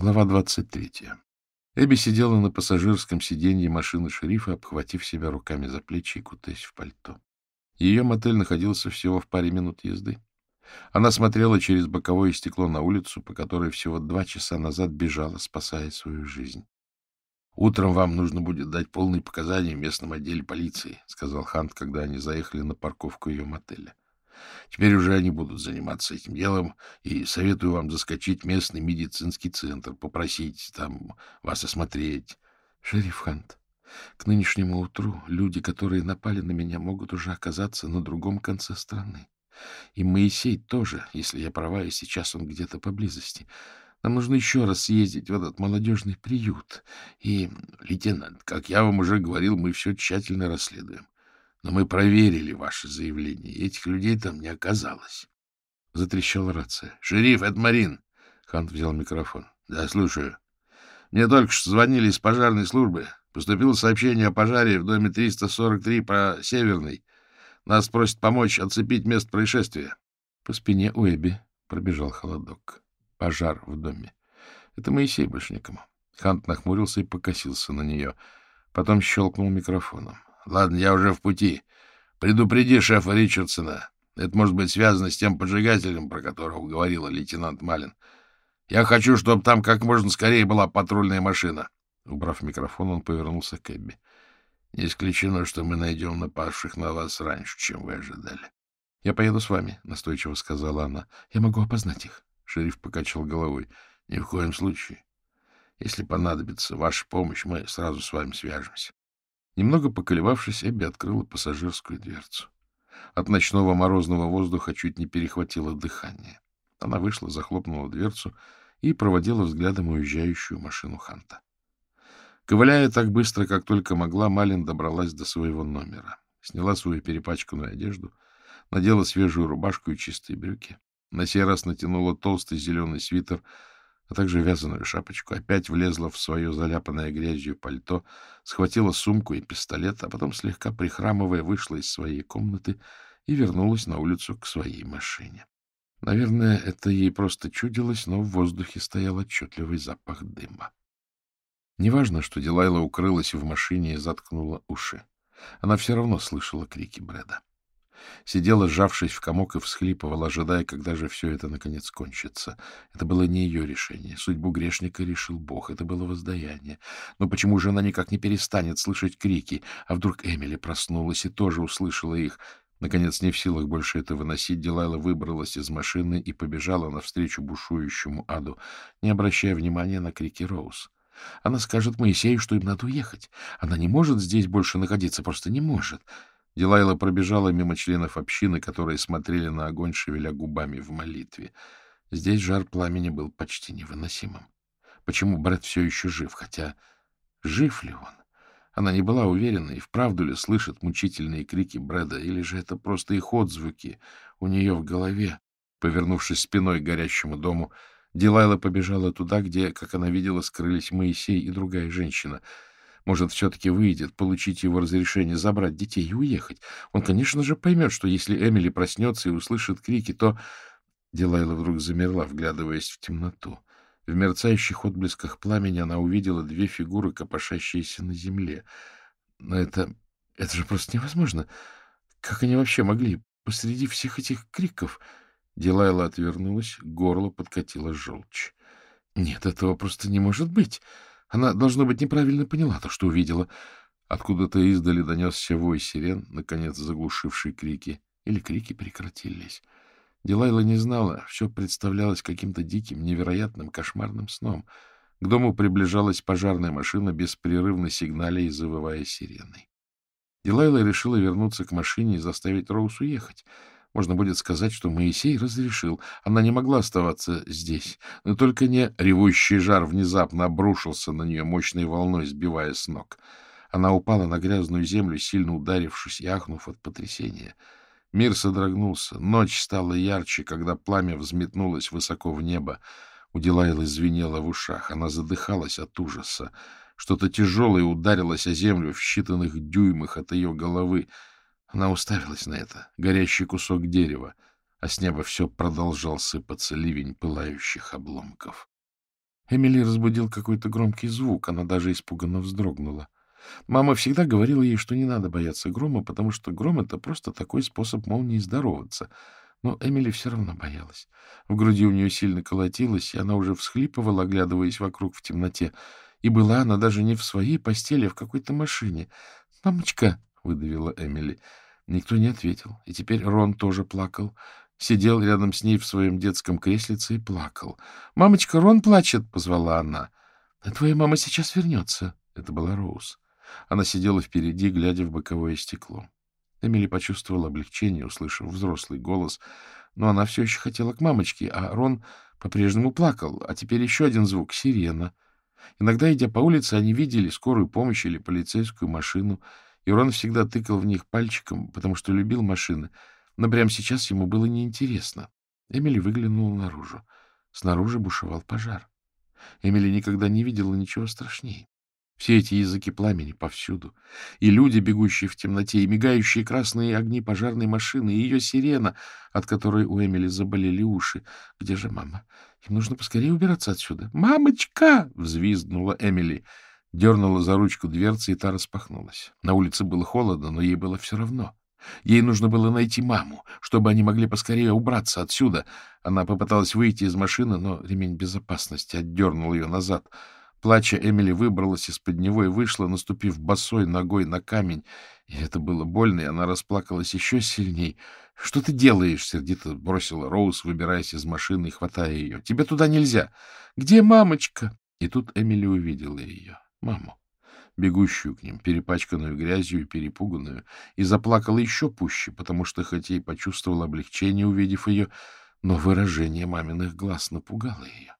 Глава 23. Эбби сидела на пассажирском сиденье машины шерифа, обхватив себя руками за плечи и кутаясь в пальто. Ее мотель находился всего в паре минут езды. Она смотрела через боковое стекло на улицу, по которой всего два часа назад бежала, спасая свою жизнь. — Утром вам нужно будет дать полные показания в местном отделе полиции, — сказал Хант, когда они заехали на парковку ее мотеля. Теперь уже они будут заниматься этим делом, и советую вам заскочить в местный медицинский центр, попросить там вас осмотреть. Шериф Хант, к нынешнему утру люди, которые напали на меня, могут уже оказаться на другом конце страны. И Моисей тоже, если я права, и сейчас он где-то поблизости. Нам нужно еще раз съездить в этот молодежный приют. И, лейтенант, как я вам уже говорил, мы все тщательно расследуем. Но мы проверили ваше заявление, и этих людей там не оказалось. Затрещала рация. — Шериф, это Марин. Хант взял микрофон. — Да, слушаю. Мне только что звонили из пожарной службы. Поступило сообщение о пожаре в доме 343 по Северной. Нас просят помочь оцепить место происшествия. По спине у Эбби пробежал холодок. Пожар в доме. Это Моисей больше. Хант нахмурился и покосился на нее. Потом щелкнул микрофоном. Ладно, я уже в пути. Предупреди шефа Ричардсона. Это может быть связано с тем поджигателем, про которого говорила лейтенант Малин. Я хочу, чтобы там как можно скорее была патрульная машина. Убрав микрофон, он повернулся к Эбби. Не исключено, что мы найдем напавших на вас раньше, чем вы ожидали. — Я поеду с вами, — настойчиво сказала она. — Я могу опознать их. Шериф покачал головой. — Ни в коем случае. Если понадобится ваша помощь, мы сразу с вами свяжемся. Немного поколебавшись, Эбби открыла пассажирскую дверцу. От ночного морозного воздуха чуть не перехватило дыхание. Она вышла, захлопнула дверцу и проводила взглядом уезжающую машину Ханта. Ковыляя так быстро, как только могла, Малин добралась до своего номера. Сняла свою перепачканную одежду, надела свежую рубашку и чистые брюки. На сей раз натянула толстый зеленый свитер — а также вязаную шапочку, опять влезла в свое заляпанное грязью пальто, схватила сумку и пистолет, а потом, слегка прихрамывая, вышла из своей комнаты и вернулась на улицу к своей машине. Наверное, это ей просто чудилось, но в воздухе стоял отчетливый запах дыма. Неважно, что Дилайла укрылась в машине и заткнула уши. Она все равно слышала крики Брэда. Сидела, сжавшись в комок, и всхлипывала, ожидая, когда же все это наконец кончится. Это было не ее решение. Судьбу грешника решил Бог. Это было воздаяние. Но почему же она никак не перестанет слышать крики? А вдруг Эмили проснулась и тоже услышала их? Наконец, не в силах больше это выносить, Дилайла выбралась из машины и побежала навстречу бушующему аду, не обращая внимания на крики Роуз. Она скажет Моисею, что им надо уехать. Она не может здесь больше находиться, просто не может. Дилайла пробежала мимо членов общины, которые смотрели на огонь, шевеля губами в молитве. Здесь жар пламени был почти невыносимым. Почему Брэд все еще жив? Хотя жив ли он? Она не была уверена, и вправду ли слышит мучительные крики Брэда, или же это просто их отзвуки у нее в голове. Повернувшись спиной к горящему дому, Дилайла побежала туда, где, как она видела, скрылись Моисей и другая женщина — может, все-таки выйдет, получить его разрешение забрать детей и уехать. Он, конечно же, поймет, что если Эмили проснется и услышит крики, то... Дилайла вдруг замерла, вглядываясь в темноту. В мерцающих отблесках пламени она увидела две фигуры, копошащиеся на земле. Но это... это же просто невозможно. Как они вообще могли посреди всех этих криков? Дилайла отвернулась, горло подкатила желчь. Нет, этого просто не может быть. Она, должно быть, неправильно поняла то, что увидела. Откуда-то издали донесся вой сирен, наконец заглушивший крики. Или крики прекратились. Дилайла не знала, все представлялось каким-то диким, невероятным, кошмарным сном. К дому приближалась пожарная машина, беспрерывно сигналя и завывая сиреной. Дилайла решила вернуться к машине и заставить Роуз уехать. Можно будет сказать, что Моисей разрешил. Она не могла оставаться здесь. Но только не ревущий жар внезапно обрушился на нее мощной волной, сбивая с ног. Она упала на грязную землю, сильно ударившись и ахнув от потрясения. Мир содрогнулся. Ночь стала ярче, когда пламя взметнулось высоко в небо. У звенело в ушах. Она задыхалась от ужаса. Что-то тяжелое ударилось о землю в считанных дюймах от ее головы. Она уставилась на это, горящий кусок дерева, а с неба все продолжал сыпаться ливень пылающих обломков. Эмили разбудил какой-то громкий звук, она даже испуганно вздрогнула. Мама всегда говорила ей, что не надо бояться грома, потому что гром — это просто такой способ молнии здороваться. Но Эмили все равно боялась. В груди у нее сильно колотилось, и она уже всхлипывала, оглядываясь вокруг в темноте. И была она даже не в своей постели, а в какой-то машине. «Мамочка!» — выдавила Эмили. Никто не ответил, и теперь Рон тоже плакал. Сидел рядом с ней в своем детском креслице и плакал. «Мамочка, Рон плачет!» — позвала она. «Твоя мама сейчас вернется!» — это была Роуз. Она сидела впереди, глядя в боковое стекло. Эмили почувствовала облегчение, услышав взрослый голос, но она все еще хотела к мамочке, а Рон по-прежнему плакал, а теперь еще один звук — сирена. Иногда, идя по улице, они видели скорую помощь или полицейскую машину, и Рон всегда тыкал в них пальчиком, потому что любил машины, но прямо сейчас ему было неинтересно. Эмили выглянула наружу. Снаружи бушевал пожар. Эмили никогда не видела ничего страшнее. Все эти языки пламени повсюду, и люди, бегущие в темноте, и мигающие красные огни пожарной машины, и ее сирена, от которой у Эмили заболели уши. Где же мама? Им нужно поскорее убираться отсюда. «Мамочка!» — взвизгнула Эмили. Дернула за ручку дверцы, и та распахнулась. На улице было холодно, но ей было все равно. Ей нужно было найти маму, чтобы они могли поскорее убраться отсюда. Она попыталась выйти из машины, но ремень безопасности отдернул ее назад — Плача, Эмили выбралась из-под него и вышла, наступив босой ногой на камень. И это было больно, и она расплакалась еще сильней. — Что ты делаешь? — сердито бросила Роуз, выбираясь из машины и хватая ее. — Тебе туда нельзя. — Где мамочка? И тут Эмили увидела ее, маму, бегущую к ним, перепачканную грязью и перепуганную, и заплакала еще пуще, потому что, хоть и почувствовала облегчение, увидев ее, но выражение маминых глаз напугало ее.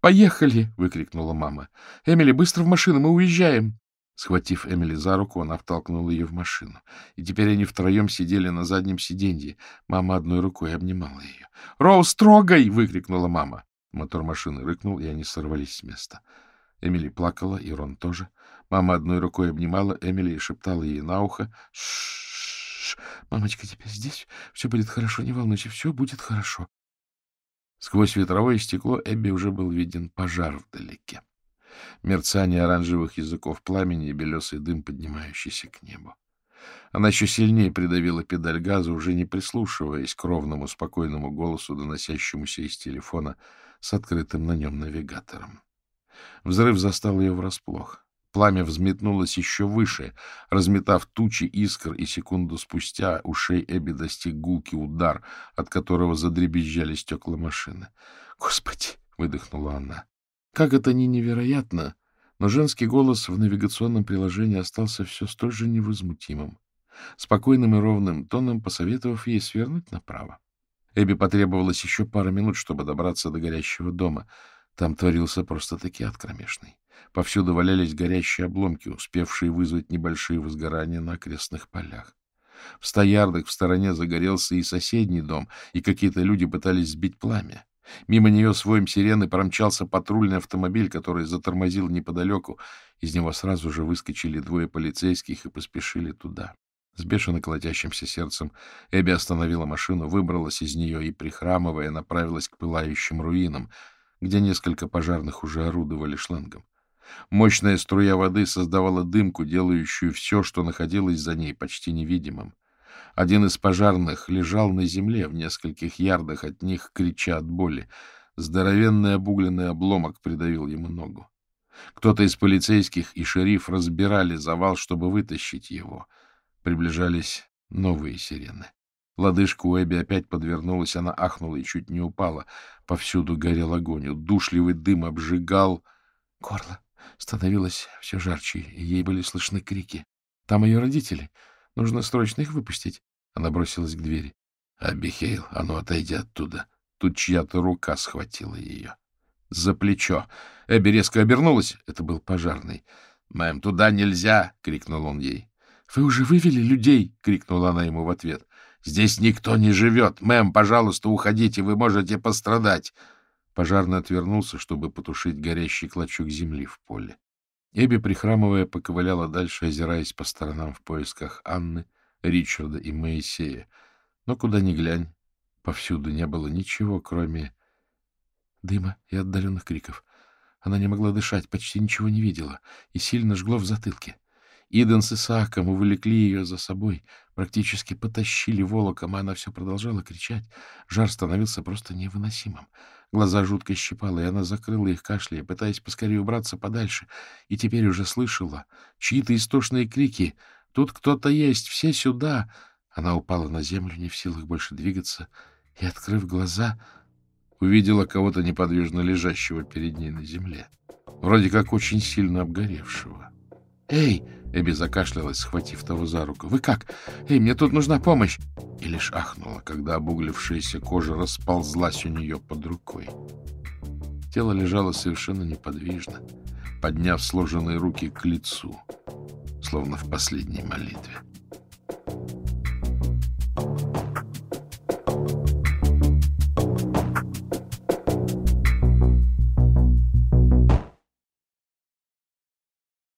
«Поехали!» — выкрикнула мама. «Эмили, быстро в машину, мы уезжаем!» Схватив Эмили за руку, она втолкнула ее в машину. И теперь они втроем сидели на заднем сиденье. Мама одной рукой обнимала ее. «Роуз, трогай!» — выкрикнула мама. Мотор машины рыкнул, и они сорвались с места. Эмили плакала, и Рон тоже. Мама одной рукой обнимала Эмили и шептала ей на ухо. «Ш-ш-ш! Мамочка теперь здесь. Все будет хорошо, не волнуйся, все будет хорошо. Сквозь ветровое стекло Эбби уже был виден пожар вдалеке. Мерцание оранжевых языков пламени и белесый дым, поднимающийся к небу. Она еще сильнее придавила педаль газа, уже не прислушиваясь к ровному, спокойному голосу, доносящемуся из телефона с открытым на нем навигатором. Взрыв застал ее врасплох. Пламя взметнулось еще выше, разметав тучи искр, и секунду спустя ушей Эбби достиг гулкий удар, от которого задребезжали стекла машины. «Господи!» — выдохнула она. Как это ни невероятно, но женский голос в навигационном приложении остался все столь же невозмутимым, спокойным и ровным тоном посоветовав ей свернуть направо. Эбби потребовалось еще пара минут, чтобы добраться до горящего дома. Там творился просто-таки ад кромешный. Повсюду валялись горящие обломки, успевшие вызвать небольшие возгорания на окрестных полях. В ста ярдах в стороне загорелся и соседний дом, и какие-то люди пытались сбить пламя. Мимо нее с воем сирены промчался патрульный автомобиль, который затормозил неподалеку. Из него сразу же выскочили двое полицейских и поспешили туда. С бешено колотящимся сердцем Эбби остановила машину, выбралась из нее и, прихрамывая, направилась к пылающим руинам, где несколько пожарных уже орудовали шлангом. Мощная струя воды создавала дымку, делающую все, что находилось за ней, почти невидимым. Один из пожарных лежал на земле в нескольких ярдах от них, крича от боли. Здоровенный обугленный обломок придавил ему ногу. Кто-то из полицейских и шериф разбирали завал, чтобы вытащить его. Приближались новые сирены. Лодыжка у Эбби опять подвернулась, она ахнула и чуть не упала. Повсюду горел огонь, удушливый дым обжигал горло. Становилось все жарче, и ей были слышны крики. Там ее родители. Нужно срочно их выпустить. Она бросилась к двери. — Абихейл, а ну отойди оттуда. Тут чья-то рука схватила ее. За плечо. Эбби резко обернулась. Это был пожарный. — Мэм, туда нельзя! — крикнул он ей. — Вы уже вывели людей! — крикнула она ему в ответ. — Здесь никто не живет. Мэм, пожалуйста, уходите, вы можете пострадать. Пожарный отвернулся, чтобы потушить горящий клочок земли в поле. Эбби, прихрамывая, поковыляла дальше, озираясь по сторонам в поисках Анны, Ричарда и Моисея. Но куда ни глянь, повсюду не было ничего, кроме дыма и отдаленных криков. Она не могла дышать, почти ничего не видела, и сильно жгло в затылке. Иден с Исааком увлекли ее за собой, практически потащили волоком, а она все продолжала кричать. Жар становился просто невыносимым. Глаза жутко щипало, и она закрыла их кашляя, пытаясь поскорее убраться подальше, и теперь уже слышала чьи-то истошные крики. «Тут кто-то есть! Все сюда!» Она упала на землю, не в силах больше двигаться, и, открыв глаза, увидела кого-то неподвижно лежащего перед ней на земле, вроде как очень сильно обгоревшего. «Эй!» — Эбби закашлялась, схватив того за руку. «Вы как? Эй, мне тут нужна помощь!» И лишь ахнула, когда обуглившаяся кожа расползлась у нее под рукой. Тело лежало совершенно неподвижно, подняв сложенные руки к лицу, словно в последней молитве.